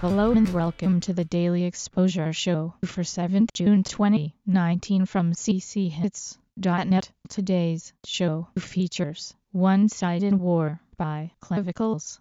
Hello and welcome to the Daily Exposure Show for 7th June 2019 from cchits.net. Today's show features One Sided War by Clavicles.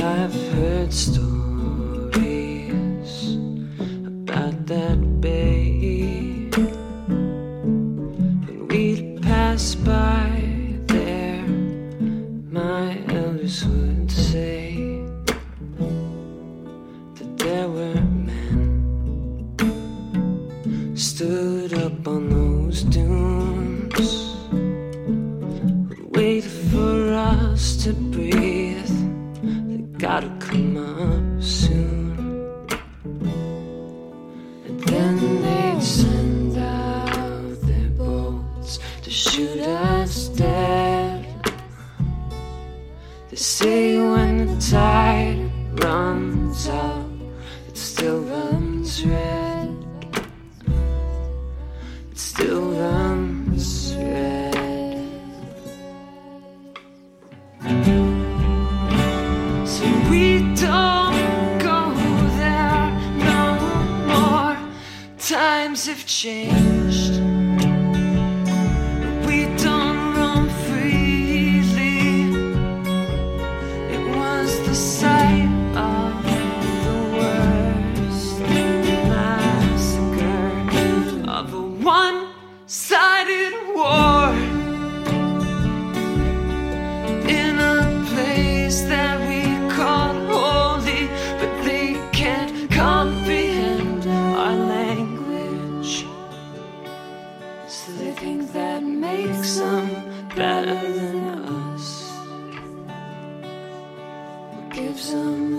I've heard stories about that bay when we'd pass by there. My elders would say that there were men stood up on those dunes, would wait for us to breathe. Gotta come up soon, and then they'd send out their boats to shoot us dead. They say when the tide runs out, Times they think that makes them better than us. What gives them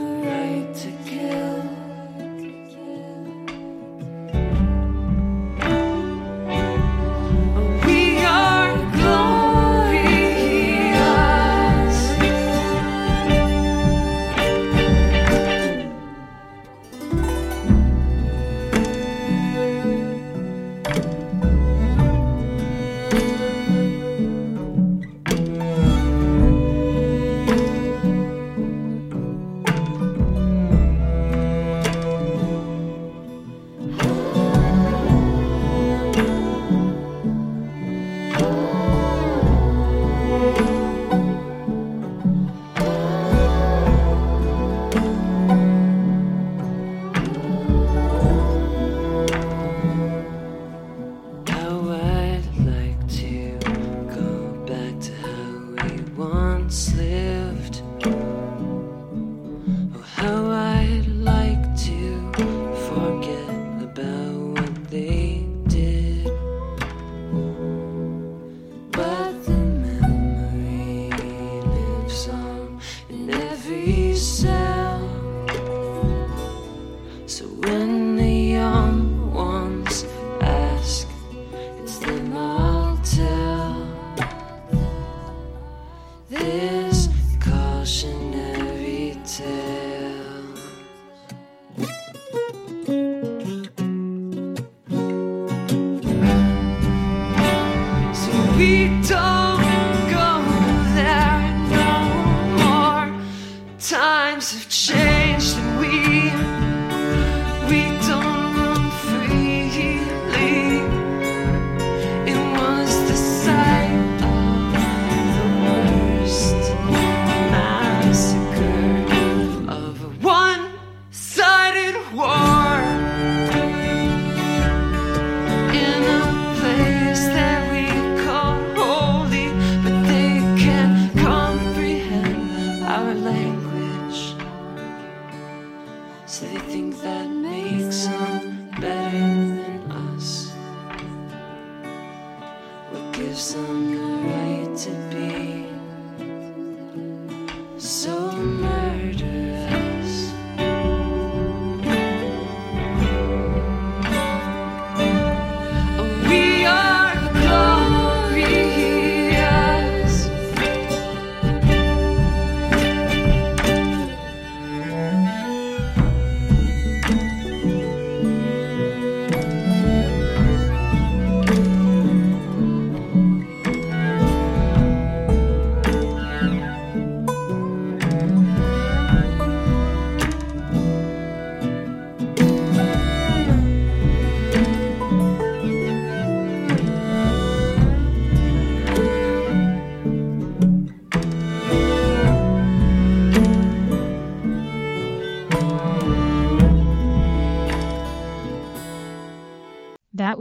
So will language. So they think that makes them better than us. What gives them the right to be so?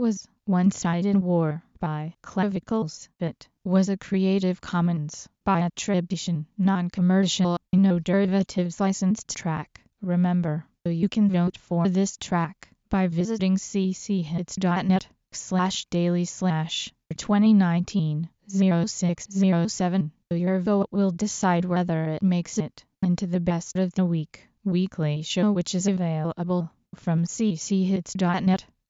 Was One Sided War by Clavicles. It was a Creative Commons by attribution, non-commercial, no derivatives licensed track. Remember, you can vote for this track by visiting cchits.net slash daily slash 2019 0607. Your vote will decide whether it makes it into the best of the week weekly show which is available from cchits.net